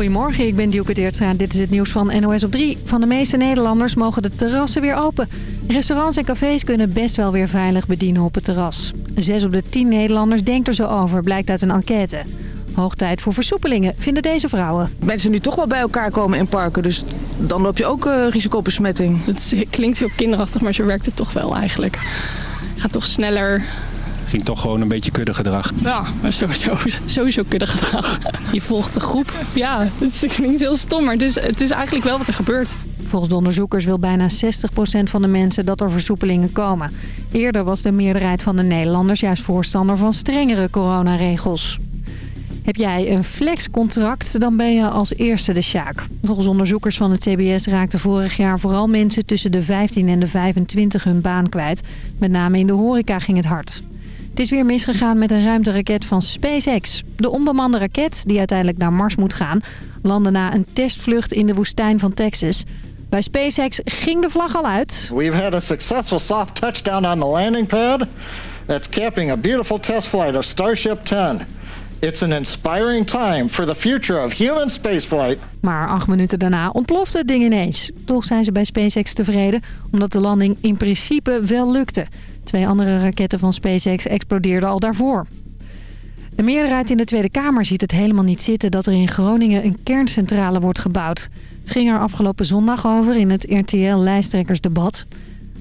Goedemorgen, ik ben Dielke Teertstra. Dit is het nieuws van NOS op 3. Van de meeste Nederlanders mogen de terrassen weer open. Restaurants en cafés kunnen best wel weer veilig bedienen op het terras. Zes op de tien Nederlanders denkt er zo over, blijkt uit een enquête. Hoog tijd voor versoepelingen, vinden deze vrouwen. Mensen nu toch wel bij elkaar komen in parken, dus dan loop je ook uh, risico op besmetting. Het klinkt heel kinderachtig, maar zo werkt het toch wel eigenlijk. Het gaat toch sneller, ging toch gewoon een beetje kuddegedrag. Ja, maar sowieso, sowieso kuddegedrag. Je volgt de groep. Ja, het klinkt heel stom, maar het is, het is eigenlijk wel wat er gebeurt. Volgens de onderzoekers wil bijna 60% van de mensen dat er versoepelingen komen. Eerder was de meerderheid van de Nederlanders juist voorstander van strengere coronaregels. Heb jij een flexcontract, dan ben je als eerste de sjaak. Volgens onderzoekers van het CBS raakten vorig jaar vooral mensen tussen de 15 en de 25 hun baan kwijt. Met name in de horeca ging het hard. Het is weer misgegaan met een ruimteraket van SpaceX. De onbemande raket, die uiteindelijk naar Mars moet gaan... landde na een testvlucht in de woestijn van Texas. Bij SpaceX ging de vlag al uit. We've had a successful soft touchdown on the landing pad. That's capping a beautiful test flight of Starship 10. It's an inspiring time for the future of human spaceflight. Maar acht minuten daarna ontplofte het ding ineens. Toch zijn ze bij SpaceX tevreden, omdat de landing in principe wel lukte. Twee andere raketten van SpaceX explodeerden al daarvoor. De meerderheid in de Tweede Kamer ziet het helemaal niet zitten dat er in Groningen een kerncentrale wordt gebouwd. Het ging er afgelopen zondag over in het RTL-lijsttrekkersdebat.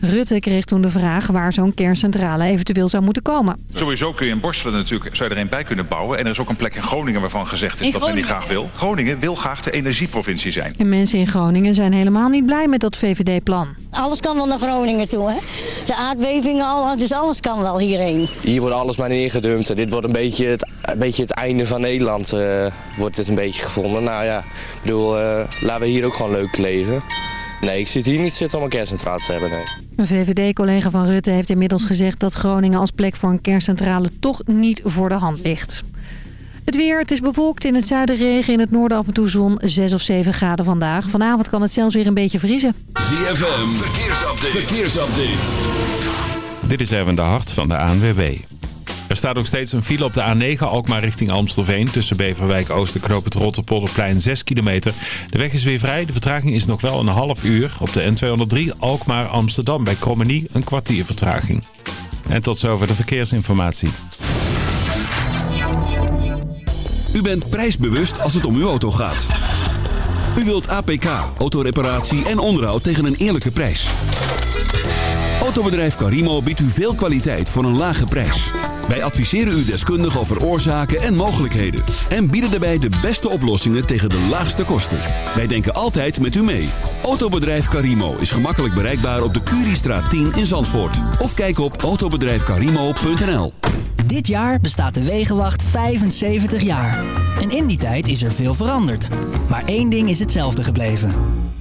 Rutte kreeg toen de vraag waar zo'n kerncentrale eventueel zou moeten komen. Sowieso kun je in Borstelen natuurlijk zou je er een bij kunnen bouwen. En er is ook een plek in Groningen waarvan gezegd is dat men die graag wil. Groningen wil graag de energieprovincie zijn. En mensen in Groningen zijn helemaal niet blij met dat VVD-plan. Alles kan wel naar Groningen toe, hè? De aardbevingen, al, dus alles kan wel hierheen. Hier wordt alles maar neergedumpt. Dit wordt een beetje het, een beetje het einde van Nederland, uh, wordt het een beetje gevonden. Nou ja, ik bedoel, uh, laten we hier ook gewoon leuk leven. Nee, ik zit hier niet zitten om een kerncentrale te hebben, nee. Een VVD-collega van Rutte heeft inmiddels gezegd dat Groningen als plek voor een kerncentrale toch niet voor de hand ligt. Het weer, het is bewolkt. In het zuiden regen, in het noorden af en toe zon. 6 of 7 graden vandaag. Vanavond kan het zelfs weer een beetje vriezen. ZFM, verkeersupdate. verkeersupdate. Dit is even de hart van de ANWB. Er staat ook steeds een file op de A9 Alkmaar richting Amstelveen. Tussen Beverwijk Oost en Knoop het Rotterpolderplein 6 kilometer. De weg is weer vrij. De vertraging is nog wel een half uur. Op de N203 Alkmaar Amsterdam bij Krommenie een kwartier vertraging. En tot zover de verkeersinformatie. U bent prijsbewust als het om uw auto gaat. U wilt APK, autoreparatie en onderhoud tegen een eerlijke prijs. Autobedrijf Carimo biedt u veel kwaliteit voor een lage prijs. Wij adviseren u deskundig over oorzaken en mogelijkheden. En bieden daarbij de beste oplossingen tegen de laagste kosten. Wij denken altijd met u mee. Autobedrijf Carimo is gemakkelijk bereikbaar op de Curiestraat 10 in Zandvoort. Of kijk op autobedrijfcarimo.nl Dit jaar bestaat de Wegenwacht 75 jaar. En in die tijd is er veel veranderd. Maar één ding is hetzelfde gebleven.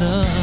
Love.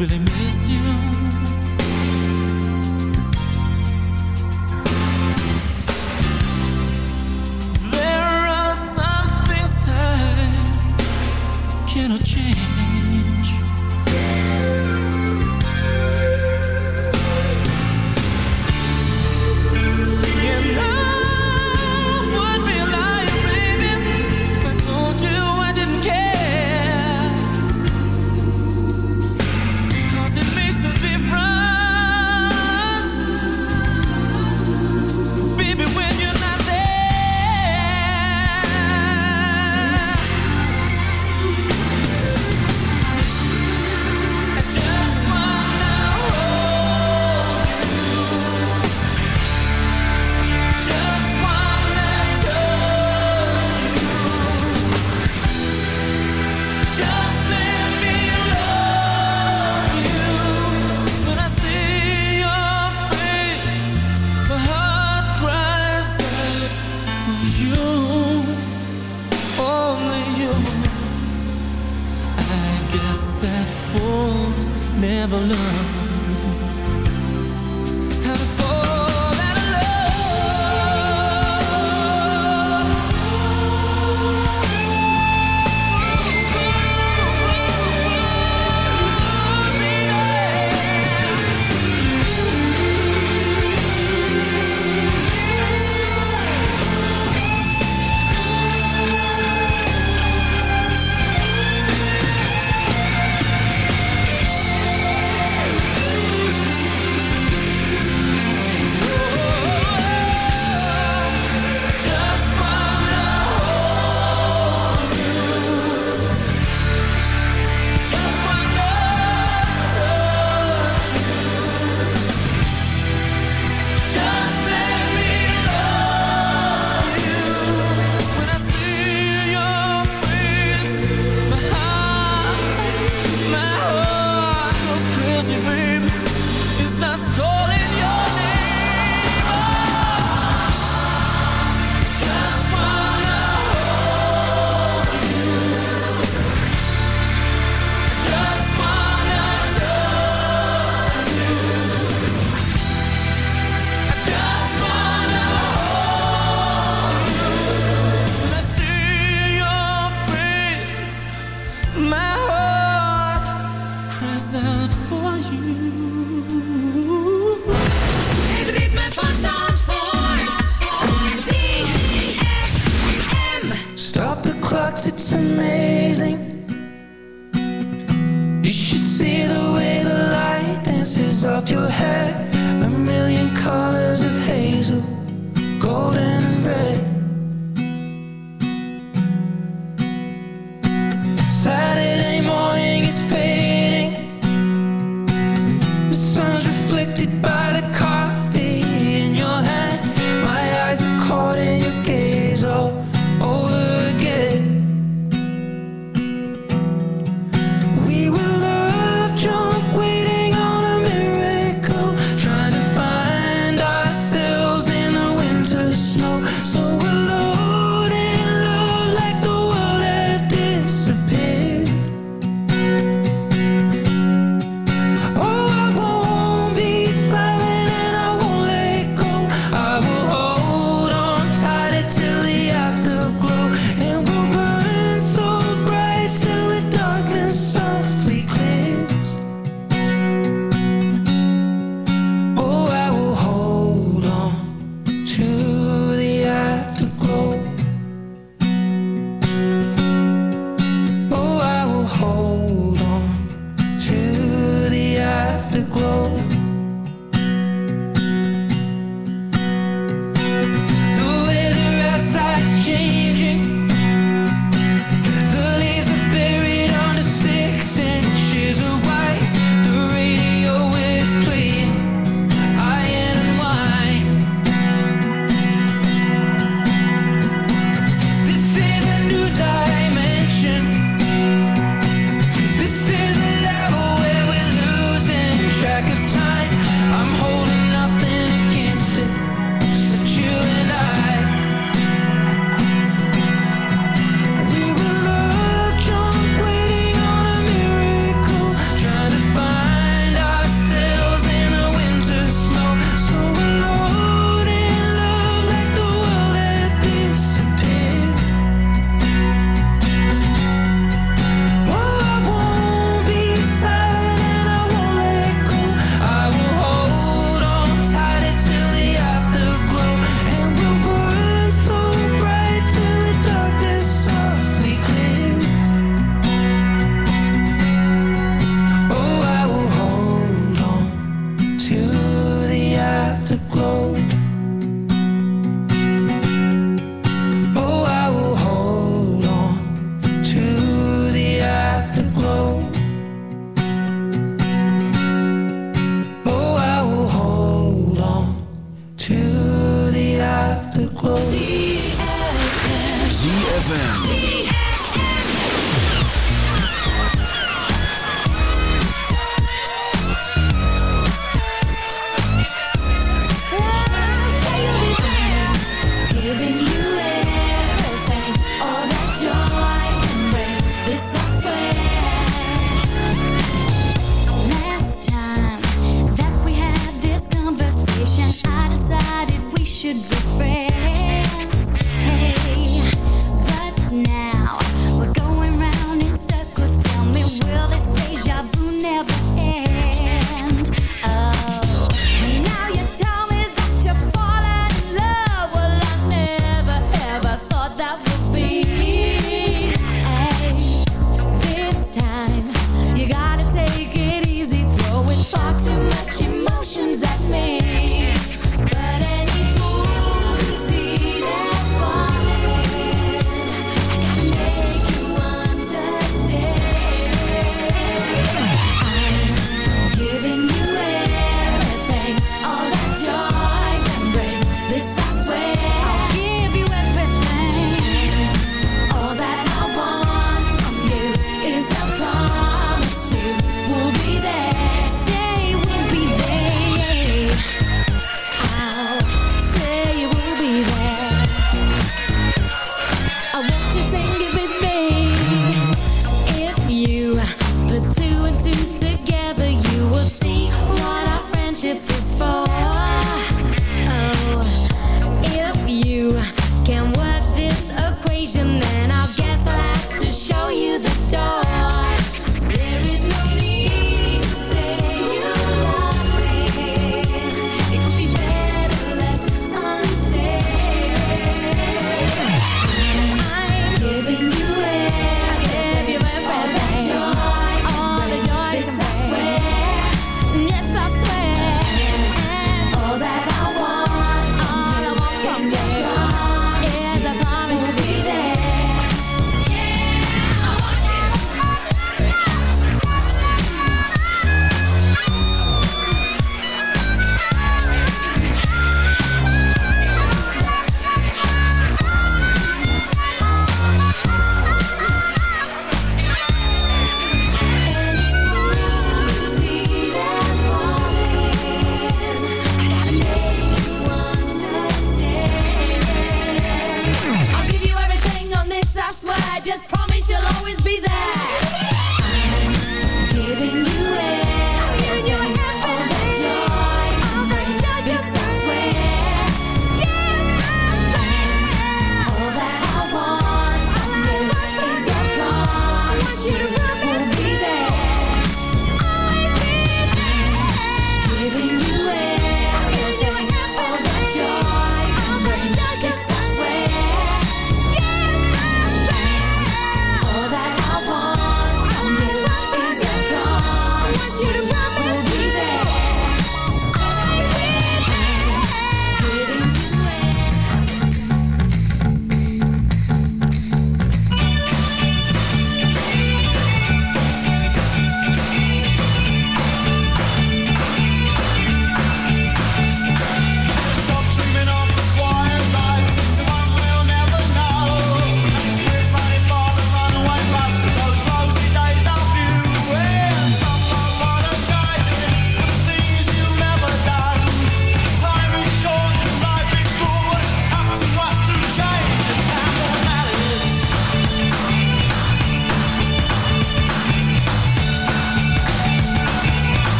Really miss you.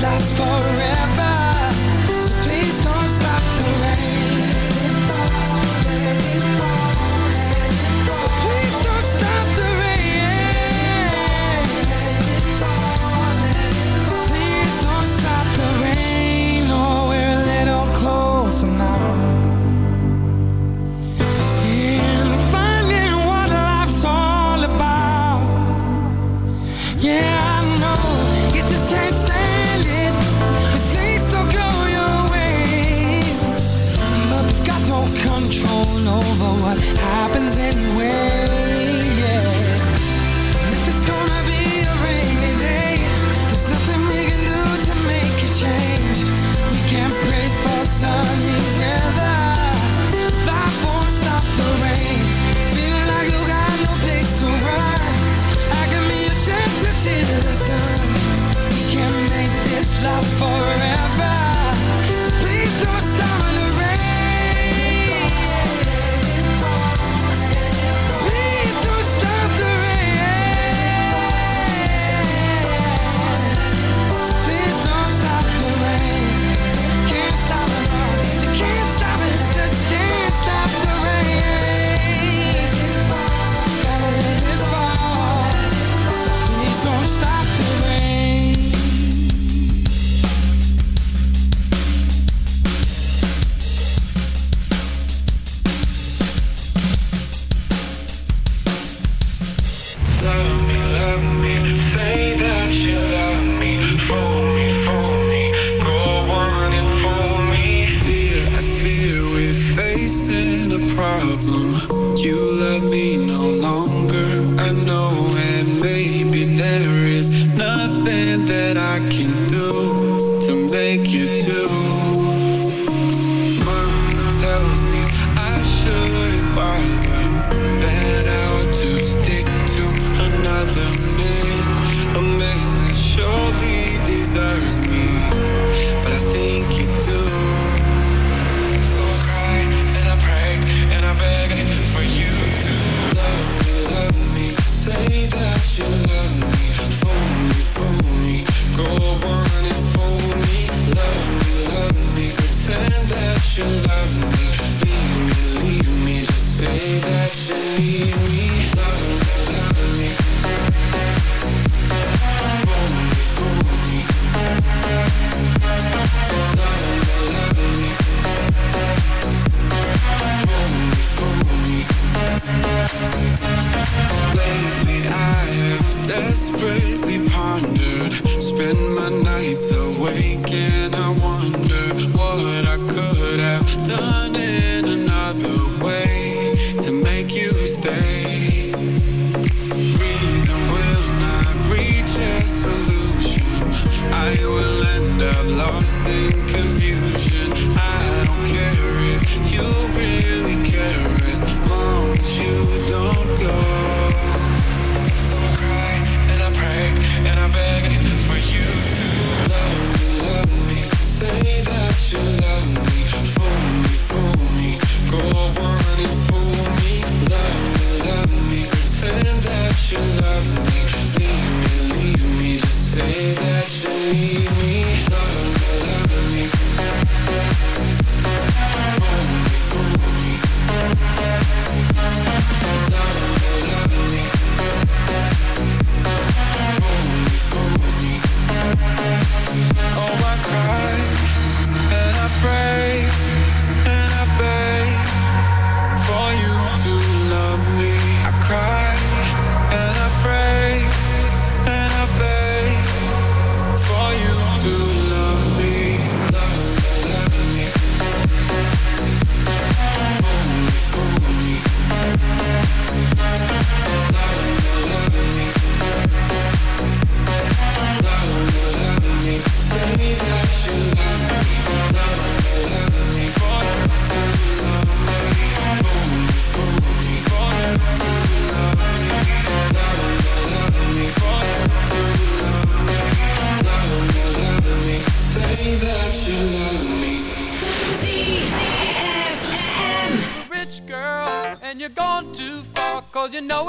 Last forever. control over what happens anyway. Yeah. If it's gonna be a rainy day, there's nothing we can do to make it change. We can't pray for sun.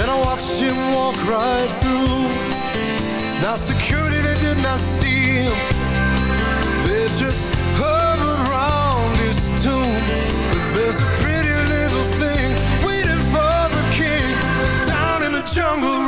And I watched him walk right through. Now security, they did not see him. They just hovered round his tomb. But there's a pretty little thing Waiting for the king. Down in the jungle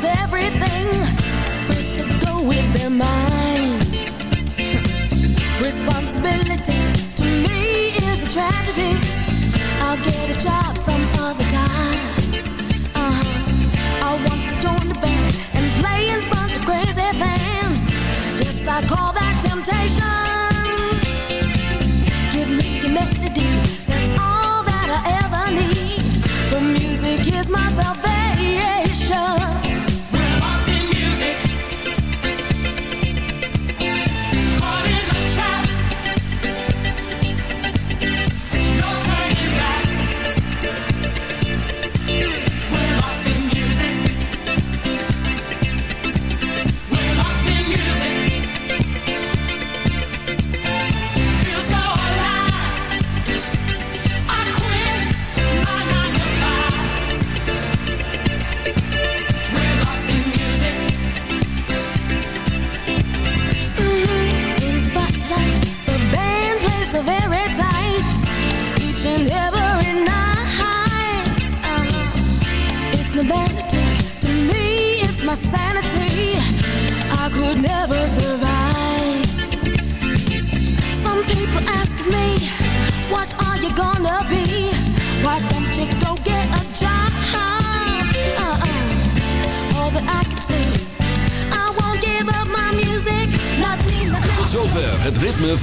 lose everything. First to go is their mind. Responsibility to me is a tragedy. I'll get a job some other time.